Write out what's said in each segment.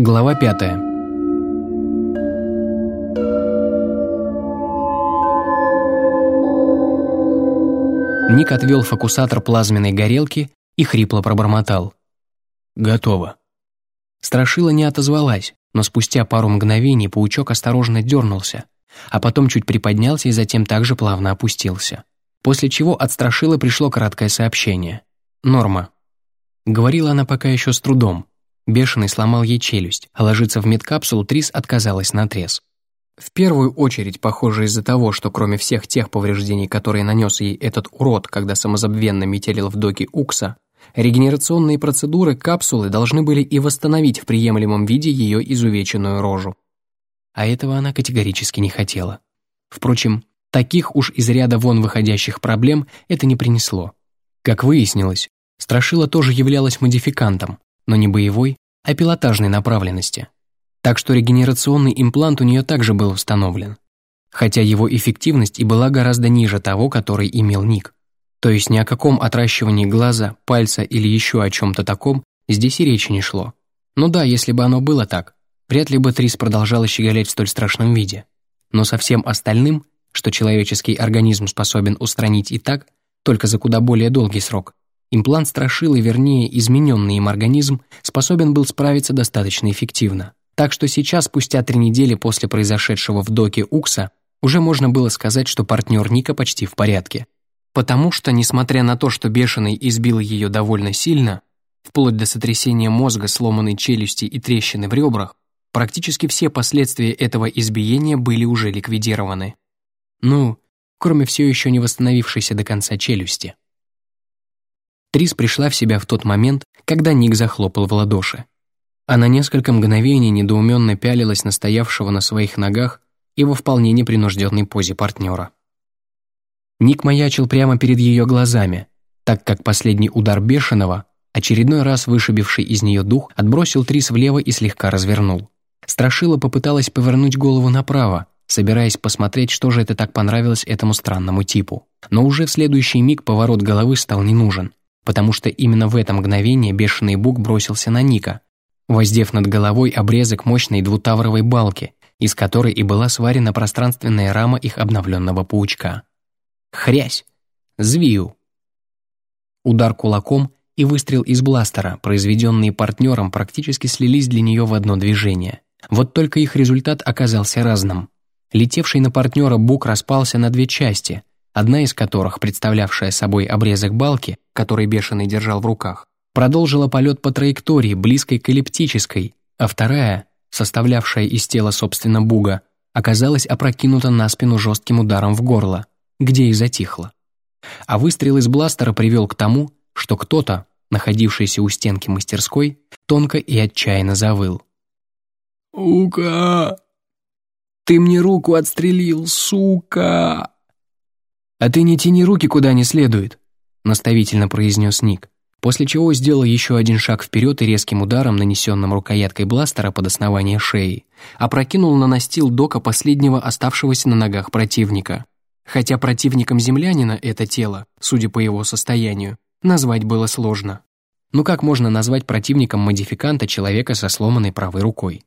Глава пятая. Ник отвел фокусатор плазменной горелки и хрипло пробормотал. «Готово». Страшила не отозвалась, но спустя пару мгновений паучок осторожно дернулся, а потом чуть приподнялся и затем также плавно опустился. После чего от Страшила пришло краткое сообщение. «Норма». Говорила она пока еще с трудом. Бешеный сломал ей челюсть, а ложиться в медкапсулу Трис отказалась наотрез. В первую очередь, похоже, из-за того, что кроме всех тех повреждений, которые нанес ей этот урод, когда самозабвенно метелил в доке Укса, регенерационные процедуры капсулы должны были и восстановить в приемлемом виде ее изувеченную рожу. А этого она категорически не хотела. Впрочем, таких уж из ряда вон выходящих проблем это не принесло. Как выяснилось, Страшила тоже являлась модификантом, но не боевой, а пилотажной направленности. Так что регенерационный имплант у нее также был установлен. Хотя его эффективность и была гораздо ниже того, который имел Ник. То есть ни о каком отращивании глаза, пальца или еще о чем-то таком здесь и речи не шло. Ну да, если бы оно было так, вряд ли бы Трис продолжала щеголять в столь страшном виде. Но со всем остальным, что человеческий организм способен устранить и так, только за куда более долгий срок, имплант страшил и, вернее, измененный им организм способен был справиться достаточно эффективно. Так что сейчас, спустя три недели после произошедшего в доке Укса, уже можно было сказать, что партнер Ника почти в порядке. Потому что, несмотря на то, что Бешеный избил ее довольно сильно, вплоть до сотрясения мозга, сломанной челюсти и трещины в ребрах, практически все последствия этого избиения были уже ликвидированы. Ну, кроме все еще не восстановившейся до конца челюсти. Трис пришла в себя в тот момент, когда Ник захлопал в ладоши. Она несколько мгновений недоуменно пялилась на стоявшего на своих ногах и во вполне непринужденной позе партнера. Ник маячил прямо перед ее глазами, так как последний удар бешеного, очередной раз вышибивший из нее дух, отбросил Трис влево и слегка развернул. Страшила попыталась повернуть голову направо, собираясь посмотреть, что же это так понравилось этому странному типу. Но уже в следующий миг поворот головы стал не нужен, потому что именно в это мгновение бешеный бук бросился на Ника, воздев над головой обрезок мощной двутавровой балки, из которой и была сварена пространственная рама их обновленного паучка. Хрясь! Звию! Удар кулаком и выстрел из бластера, произведенные партнером, практически слились для нее в одно движение. Вот только их результат оказался разным. Летевший на партнера бук распался на две части, одна из которых, представлявшая собой обрезок балки, который бешеный держал в руках, продолжила полет по траектории, близкой к эллиптической, а вторая, составлявшая из тела собственно буга, оказалась опрокинута на спину жестким ударом в горло где и затихло. А выстрел из бластера привел к тому, что кто-то, находившийся у стенки мастерской, тонко и отчаянно завыл. «Ука! Ты мне руку отстрелил, сука!» «А ты не тяни руки куда не следует», — наставительно произнес Ник, после чего сделал еще один шаг вперед и резким ударом, нанесенным рукояткой бластера под основание шеи, опрокинул на настил дока последнего оставшегося на ногах противника — хотя противником землянина это тело, судя по его состоянию, назвать было сложно. Ну как можно назвать противником модификанта человека со сломанной правой рукой?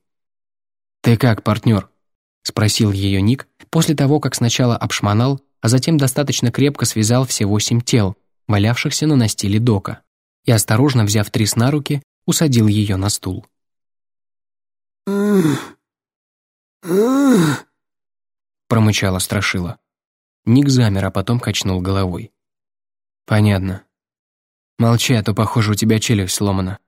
«Ты как, партнер?» — спросил ее Ник после того, как сначала обшмонал, а затем достаточно крепко связал все восемь тел, валявшихся на настиле дока, и, осторожно взяв Трис на руки, усадил ее на стул. промычала Страшила. Ник замер, а потом качнул головой. «Понятно. Молчи, а то, похоже, у тебя челюсть сломана».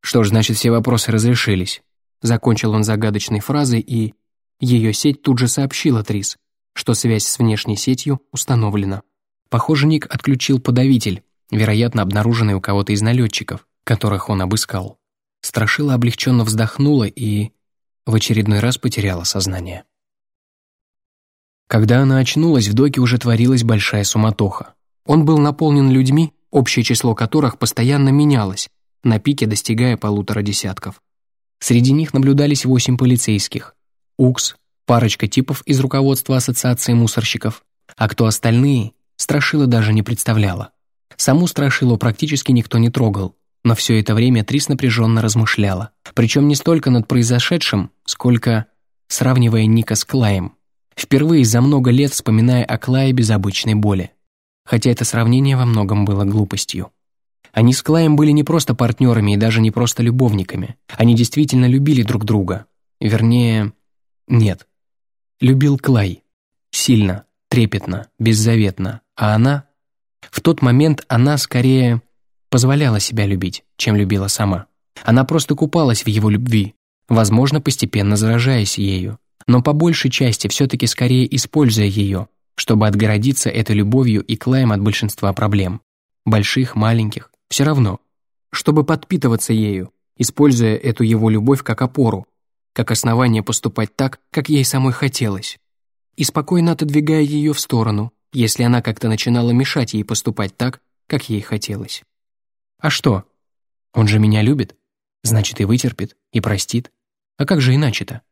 «Что ж, значит, все вопросы разрешились». Закончил он загадочной фразой, и ее сеть тут же сообщила Трис, что связь с внешней сетью установлена. Похоже, Ник отключил подавитель, вероятно, обнаруженный у кого-то из налетчиков, которых он обыскал. Страшила облегченно вздохнула и в очередной раз потеряла сознание. Когда она очнулась, в доке уже творилась большая суматоха. Он был наполнен людьми, общее число которых постоянно менялось, на пике достигая полутора десятков. Среди них наблюдались восемь полицейских. УКС, парочка типов из руководства Ассоциации мусорщиков. А кто остальные, Страшила даже не представляла. Саму Страшилу практически никто не трогал. Но все это время Трис напряженно размышляла. Причем не столько над произошедшим, сколько сравнивая Ника с Клаем. Впервые за много лет вспоминая о Клае без обычной боли. Хотя это сравнение во многом было глупостью. Они с Клаем были не просто партнерами и даже не просто любовниками. Они действительно любили друг друга. Вернее, нет. Любил Клай. Сильно, трепетно, беззаветно. А она? В тот момент она скорее позволяла себя любить, чем любила сама. Она просто купалась в его любви, возможно, постепенно заражаясь ею, но по большей части все-таки скорее используя ее, чтобы отгородиться этой любовью и Клаем от большинства проблем. Больших, маленьких, все равно. Чтобы подпитываться ею, используя эту его любовь как опору, как основание поступать так, как ей самой хотелось. И спокойно отодвигая ее в сторону, если она как-то начинала мешать ей поступать так, как ей хотелось. А что? Он же меня любит, значит и вытерпит, и простит. А как же иначе-то?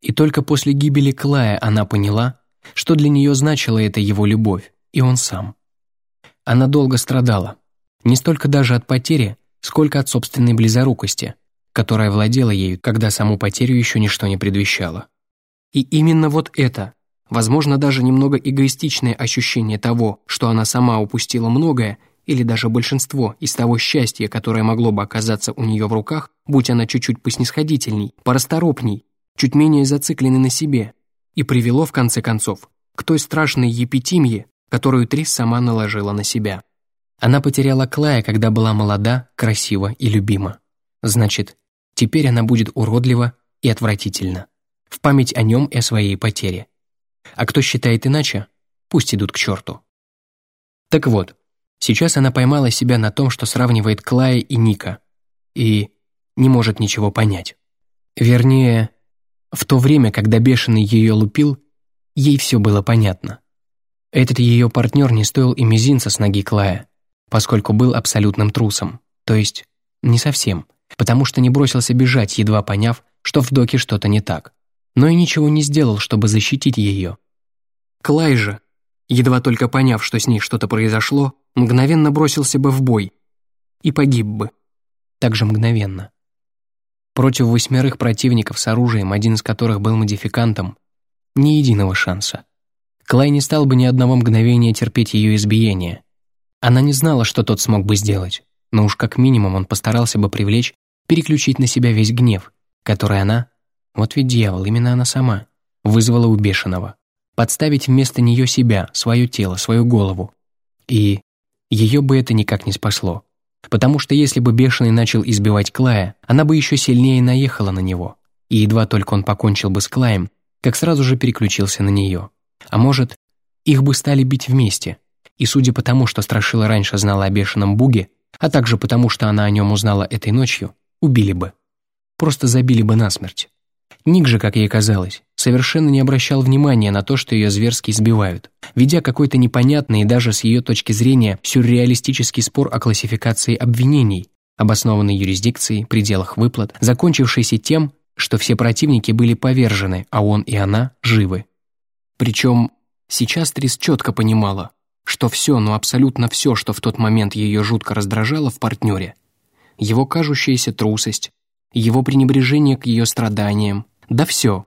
И только после гибели Клая она поняла, что для нее значила эта его любовь, и он сам. Она долго страдала, не столько даже от потери, сколько от собственной близорукости, которая владела ею, когда саму потерю еще ничто не предвещало. И именно вот это, возможно, даже немного эгоистичное ощущение того, что она сама упустила многое, или даже большинство из того счастья, которое могло бы оказаться у нее в руках, будь она чуть-чуть поснисходительней, порасторопней, чуть менее зацикленной на себе, и привело, в конце концов, к той страшной епитимье, которую Трис сама наложила на себя. Она потеряла Клая, когда была молода, красива и любима. Значит, теперь она будет уродлива и отвратительна. В память о нем и о своей потере. А кто считает иначе, пусть идут к черту. Так вот, сейчас она поймала себя на том, что сравнивает Клая и Ника. И не может ничего понять. Вернее, в то время, когда бешеный ее лупил, ей все было понятно. Этот ее партнер не стоил и мизинца с ноги Клая, поскольку был абсолютным трусом. То есть, не совсем, потому что не бросился бежать, едва поняв, что в доке что-то не так. Но и ничего не сделал, чтобы защитить ее. Клай же, едва только поняв, что с ней что-то произошло, мгновенно бросился бы в бой и погиб бы. Так же мгновенно. Против восьмерых противников с оружием, один из которых был модификантом, ни единого шанса. Клай не стал бы ни одного мгновения терпеть ее избиение. Она не знала, что тот смог бы сделать, но уж как минимум он постарался бы привлечь, переключить на себя весь гнев, который она, вот ведь дьявол, именно она сама, вызвала у бешеного. Подставить вместо нее себя, свое тело, свою голову. И ее бы это никак не спасло. Потому что если бы Бешеный начал избивать Клая, она бы еще сильнее наехала на него. И едва только он покончил бы с Клаем, как сразу же переключился на нее. А может, их бы стали бить вместе. И судя по тому, что Страшила раньше знала о Бешеном Буге, а также потому, что она о нем узнала этой ночью, убили бы. Просто забили бы насмерть. Ник же, как ей казалось, совершенно не обращал внимания на то, что ее зверски избивают, ведя какой-то непонятный и даже с ее точки зрения сюрреалистический спор о классификации обвинений, обоснованной юрисдикцией, пределах выплат, закончившийся тем, что все противники были повержены, а он и она живы. Причем сейчас Трис четко понимала, что все, но абсолютно все, что в тот момент ее жутко раздражало в партнере, его кажущаяся трусость, его пренебрежение к ее страданиям, да все,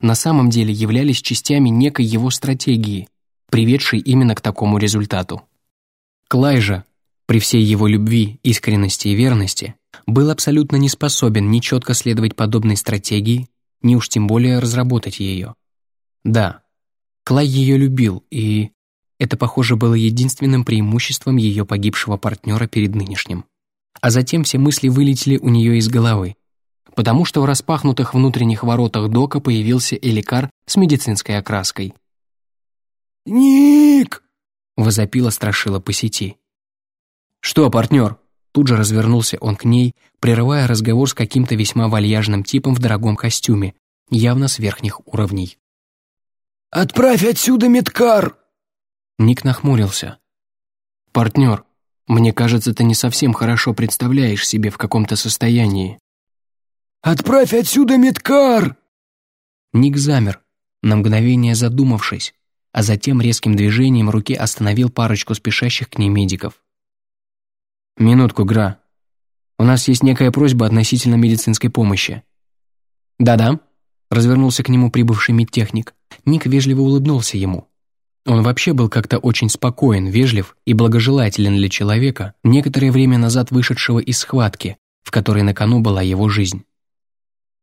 на самом деле являлись частями некой его стратегии, приведшей именно к такому результату. Клай же, при всей его любви, искренности и верности, был абсолютно не способен ни четко следовать подобной стратегии, ни уж тем более разработать ее. Да, Клай ее любил, и это, похоже, было единственным преимуществом ее погибшего партнера перед нынешним. А затем все мысли вылетели у нее из головы потому что в распахнутых внутренних воротах дока появился эликар с медицинской окраской. «Ник!» — возопила страшила по сети. «Что, партнер?» Тут же развернулся он к ней, прерывая разговор с каким-то весьма вальяжным типом в дорогом костюме, явно с верхних уровней. «Отправь отсюда медкар!» Ник нахмурился. «Партнер, мне кажется, ты не совсем хорошо представляешь себе в каком-то состоянии. Отправь отсюда медкар!» Ник замер, на мгновение задумавшись, а затем резким движением руки остановил парочку спешащих к ней медиков. «Минутку, Гра. У нас есть некая просьба относительно медицинской помощи». «Да-да», — развернулся к нему прибывший медтехник. Ник вежливо улыбнулся ему. Он вообще был как-то очень спокоен, вежлив и благожелателен для человека, некоторое время назад вышедшего из схватки, в которой на кону была его жизнь.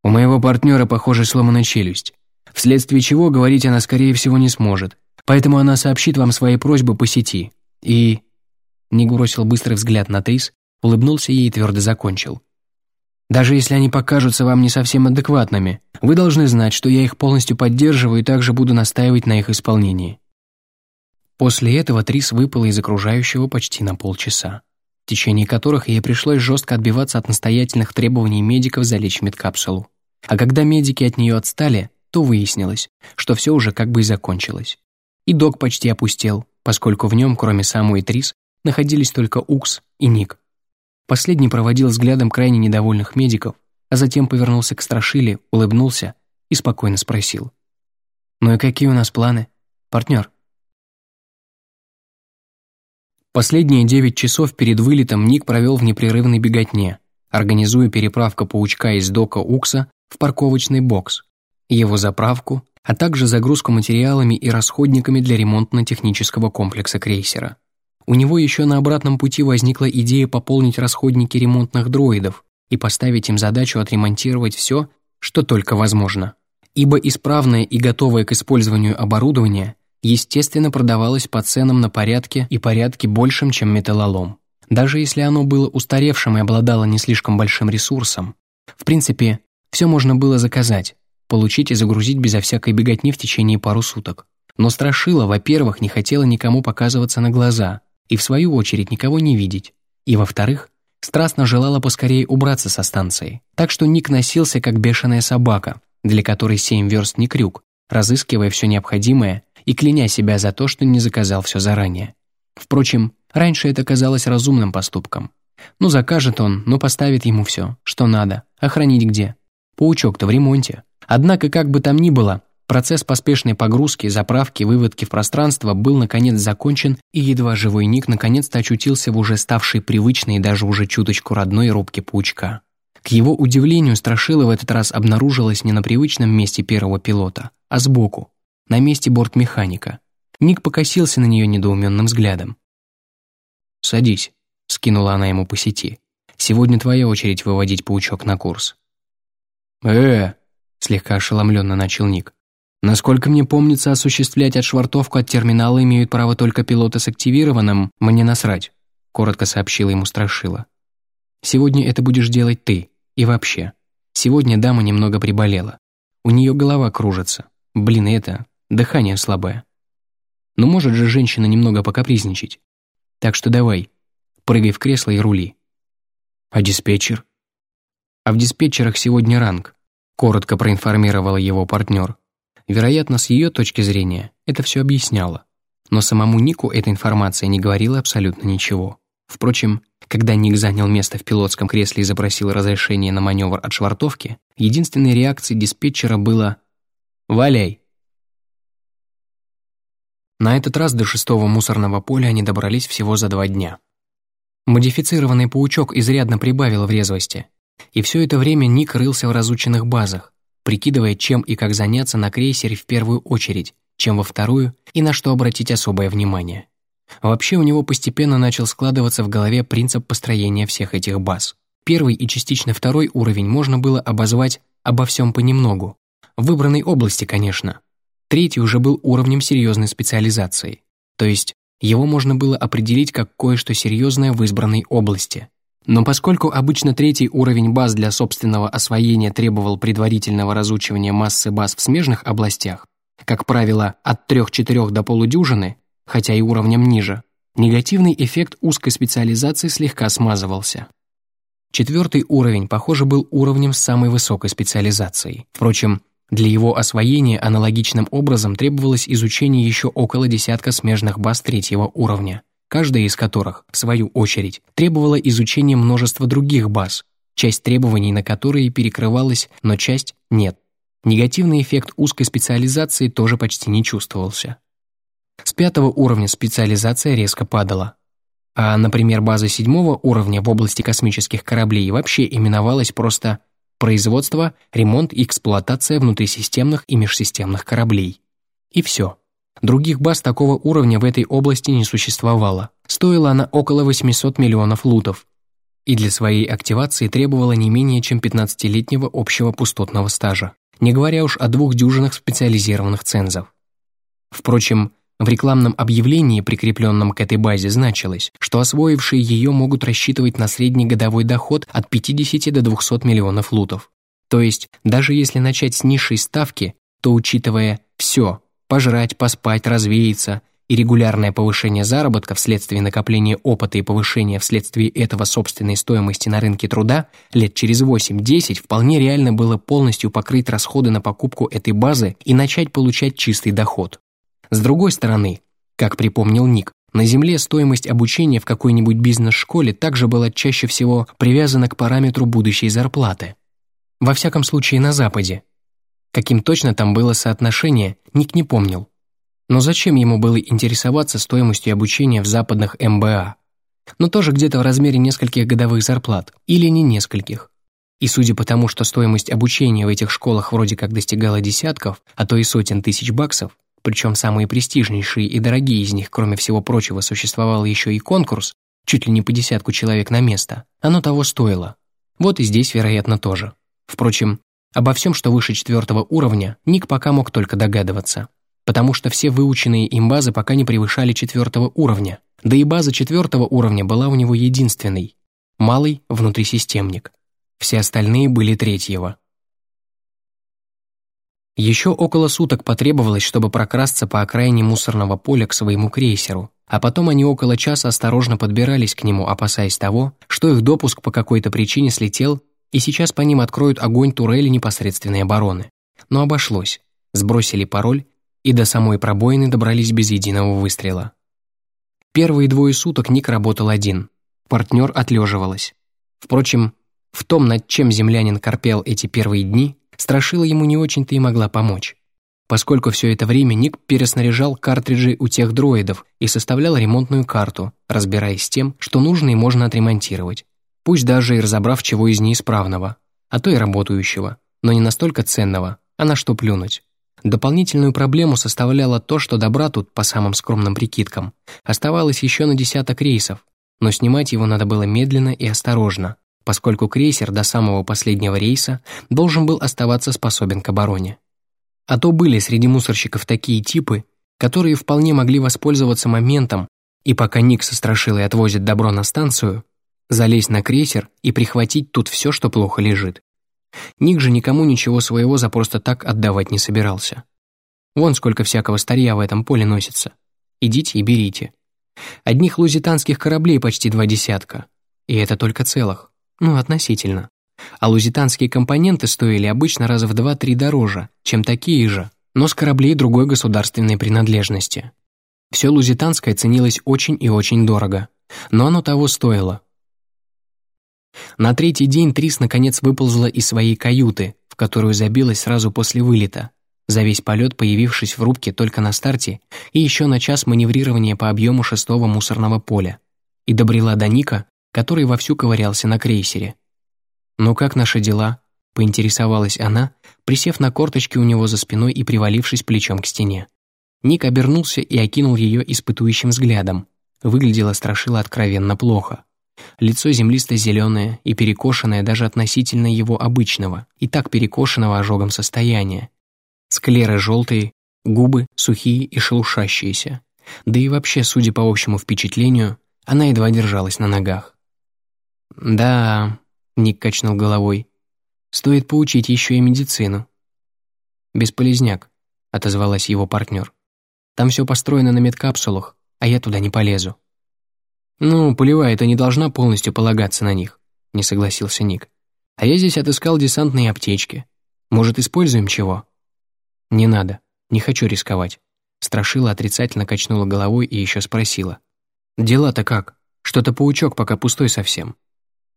«У моего партнера, похоже, сломана челюсть, вследствие чего говорить она, скорее всего, не сможет, поэтому она сообщит вам свои просьбы по сети. И...» Ник бросил быстрый взгляд на Трис, улыбнулся ей и твердо закончил. «Даже если они покажутся вам не совсем адекватными, вы должны знать, что я их полностью поддерживаю и также буду настаивать на их исполнении». После этого Трис выпала из окружающего почти на полчаса, в течение которых ей пришлось жестко отбиваться от настоятельных требований медиков залечь медкапсулу. А когда медики от нее отстали, то выяснилось, что все уже как бы и закончилось. И док почти опустел, поскольку в нем, кроме самой Трис, находились только Укс и Ник. Последний проводил взглядом крайне недовольных медиков, а затем повернулся к Страшиле, улыбнулся и спокойно спросил. «Ну и какие у нас планы, партнер?» Последние девять часов перед вылетом Ник провел в непрерывной беготне, организуя переправку паучка из дока Укса в парковочный бокс, его заправку, а также загрузку материалами и расходниками для ремонтно-технического комплекса крейсера. У него еще на обратном пути возникла идея пополнить расходники ремонтных дроидов и поставить им задачу отремонтировать все, что только возможно. Ибо исправное и готовое к использованию оборудование естественно, продавалось по ценам на порядке и порядке большим, чем металлолом. Даже если оно было устаревшим и обладало не слишком большим ресурсом. В принципе, все можно было заказать, получить и загрузить безо всякой беготни в течение пару суток. Но Страшила, во-первых, не хотела никому показываться на глаза, и в свою очередь никого не видеть. И во-вторых, страстно желала поскорее убраться со станции. Так что Ник носился, как бешеная собака, для которой семь верст не крюк, разыскивая все необходимое и кляня себя за то, что не заказал все заранее. Впрочем, раньше это казалось разумным поступком. Ну, закажет он, но поставит ему все, что надо, а хранить где. Паучок-то в ремонте. Однако, как бы там ни было, процесс поспешной погрузки, заправки, выводки в пространство был наконец закончен, и едва живой Ник наконец-то очутился в уже ставшей привычной и даже уже чуточку родной рубке паучка. К его удивлению, Страшила в этот раз обнаружилась не на привычном месте первого пилота, а сбоку, на месте бортмеханика. Ник покосился на нее недоуменным взглядом. «Садись», — скинула она ему по сети. «Сегодня твоя очередь выводить паучок на курс». «Э-э», — слегка ошеломленно начал Ник. «Насколько мне помнится, осуществлять отшвартовку от терминала имеют право только пилоты с активированным, мне насрать», — коротко сообщила ему Страшила. «Сегодня это будешь делать ты, и вообще. Сегодня дама немного приболела. У нее голова кружится. Блин, это, дыхание слабое. Но может же женщина немного покапризничать. Так что давай, прыгай в кресло и рули. А диспетчер? А в диспетчерах сегодня ранг, коротко проинформировала его партнер. Вероятно, с ее точки зрения это все объясняло. Но самому Нику эта информация не говорила абсолютно ничего. Впрочем, когда Ник занял место в пилотском кресле и запросил разрешение на маневр от швартовки, единственной реакцией диспетчера было «Валяй!». На этот раз до шестого мусорного поля они добрались всего за два дня. Модифицированный паучок изрядно прибавил в резвости, и все это время Ник рылся в разученных базах, прикидывая, чем и как заняться на крейсере в первую очередь, чем во вторую и на что обратить особое внимание. Вообще у него постепенно начал складываться в голове принцип построения всех этих баз. Первый и частично второй уровень можно было обозвать «обо всем понемногу». В выбранной области, конечно. Третий уже был уровнем серьезной специализации. То есть его можно было определить как кое-что серьезное в избранной области. Но поскольку обычно третий уровень баз для собственного освоения требовал предварительного разучивания массы баз в смежных областях, как правило, от 3-4 до полудюжины, хотя и уровнем ниже, негативный эффект узкой специализации слегка смазывался. Четвертый уровень, похоже, был уровнем с самой высокой специализацией. Впрочем, для его освоения аналогичным образом требовалось изучение еще около десятка смежных баз третьего уровня, каждая из которых, в свою очередь, требовала изучения множества других баз, часть требований на которые перекрывалась, но часть — нет. Негативный эффект узкой специализации тоже почти не чувствовался. С пятого уровня специализация резко падала. А, например, база седьмого уровня в области космических кораблей вообще именовалась просто «Производство, ремонт и эксплуатация внутрисистемных и межсистемных кораблей». И все. Других баз такого уровня в этой области не существовало. Стоила она около 800 миллионов лутов. И для своей активации требовала не менее чем 15-летнего общего пустотного стажа, не говоря уж о двух дюжинах специализированных цензов. Впрочем, в рекламном объявлении, прикрепленном к этой базе, значилось, что освоившие ее могут рассчитывать на средний годовой доход от 50 до 200 миллионов лутов. То есть, даже если начать с низшей ставки, то, учитывая все, пожрать, поспать, развеяться и регулярное повышение заработка вследствие накопления опыта и повышения вследствие этого собственной стоимости на рынке труда, лет через 8-10 вполне реально было полностью покрыть расходы на покупку этой базы и начать получать чистый доход. С другой стороны, как припомнил Ник, на Земле стоимость обучения в какой-нибудь бизнес-школе также была чаще всего привязана к параметру будущей зарплаты. Во всяком случае, на Западе. Каким точно там было соотношение, Ник не помнил. Но зачем ему было интересоваться стоимостью обучения в западных МБА? Но тоже где-то в размере нескольких годовых зарплат, или не нескольких. И судя по тому, что стоимость обучения в этих школах вроде как достигала десятков, а то и сотен тысяч баксов, причем самые престижнейшие и дорогие из них, кроме всего прочего, существовал еще и конкурс, чуть ли не по десятку человек на место, оно того стоило. Вот и здесь, вероятно, тоже. Впрочем, обо всем, что выше четвертого уровня, Ник пока мог только догадываться, потому что все выученные им базы пока не превышали четвертого уровня, да и база четвертого уровня была у него единственной – малый внутрисистемник. Все остальные были третьего. Еще около суток потребовалось, чтобы прокрасться по окраине мусорного поля к своему крейсеру, а потом они около часа осторожно подбирались к нему, опасаясь того, что их допуск по какой-то причине слетел, и сейчас по ним откроют огонь турели непосредственной обороны. Но обошлось. Сбросили пароль, и до самой пробоины добрались без единого выстрела. Первые двое суток Ник работал один. Партнер отлеживалась. Впрочем, в том, над чем землянин корпел эти первые дни, Страшила ему не очень-то и могла помочь. Поскольку все это время Ник переснаряжал картриджи у тех дроидов и составлял ремонтную карту, разбираясь с тем, что нужно и можно отремонтировать. Пусть даже и разобрав чего из неисправного, а то и работающего, но не настолько ценного, а на что плюнуть. Дополнительную проблему составляло то, что добра тут, по самым скромным прикидкам, оставалось еще на десяток рейсов, но снимать его надо было медленно и осторожно, поскольку крейсер до самого последнего рейса должен был оставаться способен к обороне. А то были среди мусорщиков такие типы, которые вполне могли воспользоваться моментом и пока Ник со Страшилой отвозит добро на станцию, залезть на крейсер и прихватить тут все, что плохо лежит. Ник же никому ничего своего за просто так отдавать не собирался. Вон сколько всякого старья в этом поле носится. Идите и берите. Одних лузитанских кораблей почти два десятка. И это только целых. Ну, относительно. А лузитанские компоненты стоили обычно раза в 2-3 дороже, чем такие же, но с кораблей другой государственной принадлежности. Все лузитанское ценилось очень и очень дорого, но оно того стоило. На третий день Трис наконец выползла из своей каюты, в которую забилась сразу после вылета, за весь полет появившись в рубке только на старте и еще на час маневрирования по объему шестого мусорного поля, и добрела до Ника, который вовсю ковырялся на крейсере. «Ну как наши дела?» — поинтересовалась она, присев на корточки у него за спиной и привалившись плечом к стене. Ник обернулся и окинул ее испытующим взглядом. Выглядело страшило откровенно плохо. Лицо землисто-зеленое и перекошенное даже относительно его обычного, и так перекошенного ожогом состояния. Склеры желтые, губы сухие и шелушащиеся. Да и вообще, судя по общему впечатлению, она едва держалась на ногах. «Да», — Ник качнул головой, — «стоит поучить еще и медицину». «Бесполезняк», — отозвалась его партнер. «Там все построено на медкапсулах, а я туда не полезу». «Ну, полевая-то не должна полностью полагаться на них», — не согласился Ник. «А я здесь отыскал десантные аптечки. Может, используем чего?» «Не надо, не хочу рисковать». Страшила отрицательно качнула головой и еще спросила. «Дела-то как? Что-то паучок пока пустой совсем».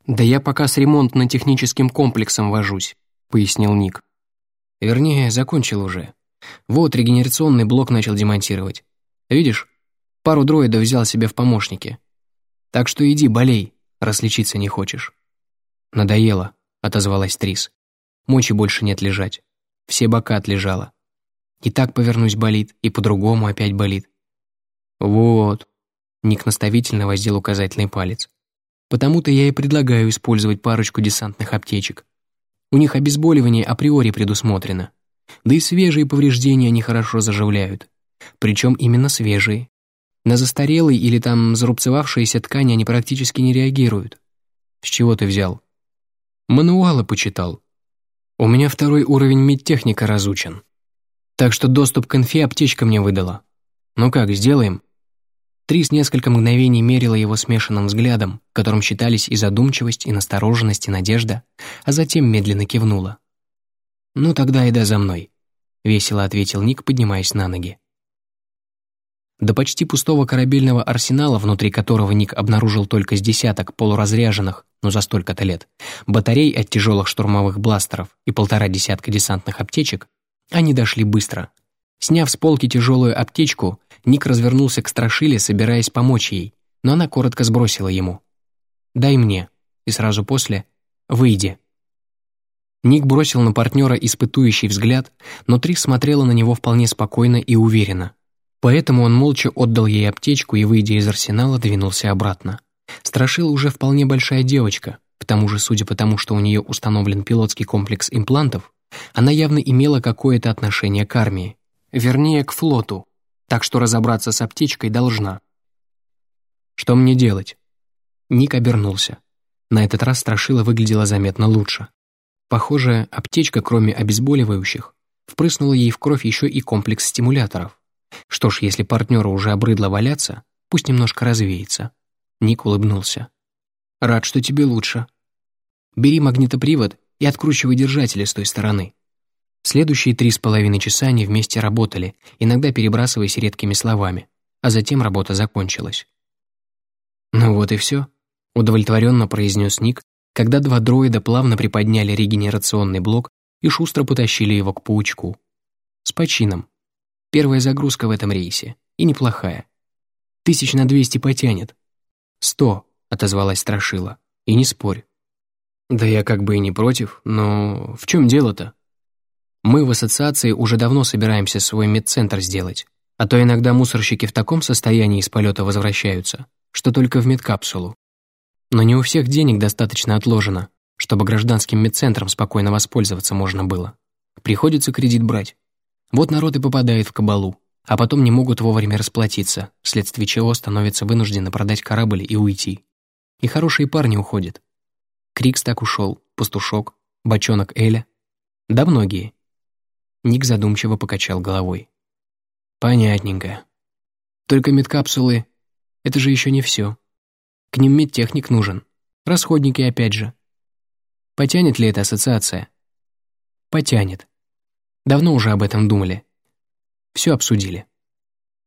«Да я пока с ремонтно-техническим комплексом вожусь», — пояснил Ник. «Вернее, закончил уже. Вот регенерационный блок начал демонтировать. Видишь, пару дроидов взял себе в помощники. Так что иди, болей, раз лечиться не хочешь». «Надоело», — отозвалась Трис. «Мочи больше нет лежать. Все бока отлежала. И так повернусь болит, и по-другому опять болит». «Вот», — Ник наставительно воздел указательный палец. «Потому-то я и предлагаю использовать парочку десантных аптечек. У них обезболивание априори предусмотрено. Да и свежие повреждения они хорошо заживляют. Причем именно свежие. На застарелые или там зарубцевавшиеся ткани они практически не реагируют. С чего ты взял? Мануалы почитал. У меня второй уровень медтехника разучен. Так что доступ к инфе аптечка мне выдала. Ну как, сделаем? Трис несколько мгновений мерила его смешанным взглядом, которым считались и задумчивость, и настороженность, и надежда, а затем медленно кивнула. «Ну тогда ида за мной», — весело ответил Ник, поднимаясь на ноги. До почти пустого корабельного арсенала, внутри которого Ник обнаружил только с десяток полуразряженных, но за столько-то лет, батарей от тяжелых штурмовых бластеров и полтора десятка десантных аптечек, они дошли быстро. Сняв с полки тяжелую аптечку, Ник развернулся к Страшиле, собираясь помочь ей, но она коротко сбросила ему. «Дай мне», и сразу после «Выйди». Ник бросил на партнера испытующий взгляд, но Трис смотрела на него вполне спокойно и уверенно. Поэтому он молча отдал ей аптечку и, выйдя из арсенала, двинулся обратно. Страшила уже вполне большая девочка, к тому же, судя по тому, что у нее установлен пилотский комплекс имплантов, она явно имела какое-то отношение к армии, вернее, к флоту, так что разобраться с аптечкой должна. «Что мне делать?» Ник обернулся. На этот раз Страшила выглядела заметно лучше. Похоже, аптечка, кроме обезболивающих, впрыснула ей в кровь еще и комплекс стимуляторов. Что ж, если партнеру уже обрыдло валяться, пусть немножко развеется. Ник улыбнулся. «Рад, что тебе лучше. Бери магнитопривод и откручивай держатели с той стороны». Следующие три с половиной часа они вместе работали, иногда перебрасываясь редкими словами, а затем работа закончилась. «Ну вот и все», — удовлетворенно произнес Ник, когда два дроида плавно приподняли регенерационный блок и шустро потащили его к паучку. С почином. Первая загрузка в этом рейсе. И неплохая. Тысяч на двести потянет. «Сто», — отозвалась Страшила. «И не спорь». «Да я как бы и не против, но в чем дело-то?» «Мы в ассоциации уже давно собираемся свой медцентр сделать, а то иногда мусорщики в таком состоянии из полета возвращаются, что только в медкапсулу. Но не у всех денег достаточно отложено, чтобы гражданским медцентром спокойно воспользоваться можно было. Приходится кредит брать. Вот народ и попадает в кабалу, а потом не могут вовремя расплатиться, вследствие чего становятся вынуждены продать корабль и уйти. И хорошие парни уходят. Крикс так ушел, Пастушок, Бочонок Эля. Да многие. Ник задумчиво покачал головой. Понятненько. Только медкапсулы — это же еще не все. К ним медтехник нужен. Расходники опять же. Потянет ли эта ассоциация? Потянет. Давно уже об этом думали. Все обсудили.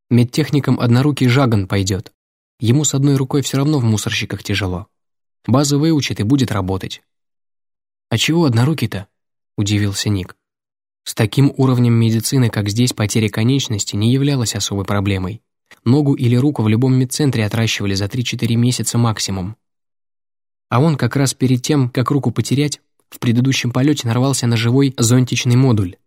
Медтехникам однорукий Жаган пойдет. Ему с одной рукой все равно в мусорщиках тяжело. Базу выучит и будет работать. «А чего однорукий-то?» — удивился Ник. С таким уровнем медицины, как здесь, потеря конечности не являлась особой проблемой. Ногу или руку в любом медцентре отращивали за 3-4 месяца максимум. А он как раз перед тем, как руку потерять, в предыдущем полете нарвался на живой зонтичный модуль.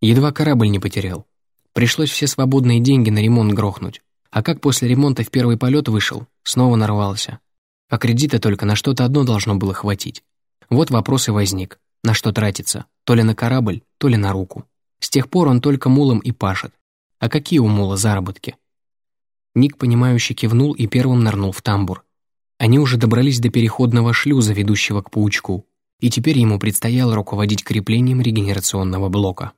Едва корабль не потерял. Пришлось все свободные деньги на ремонт грохнуть. А как после ремонта в первый полет вышел, снова нарвался. А кредита только на что-то одно должно было хватить. Вот вопрос и возник. На что тратиться? То ли на корабль, то ли на руку. С тех пор он только мулом и пашет. А какие у мула заработки? Ник, понимающе кивнул и первым нырнул в тамбур. Они уже добрались до переходного шлюза, ведущего к паучку, и теперь ему предстояло руководить креплением регенерационного блока.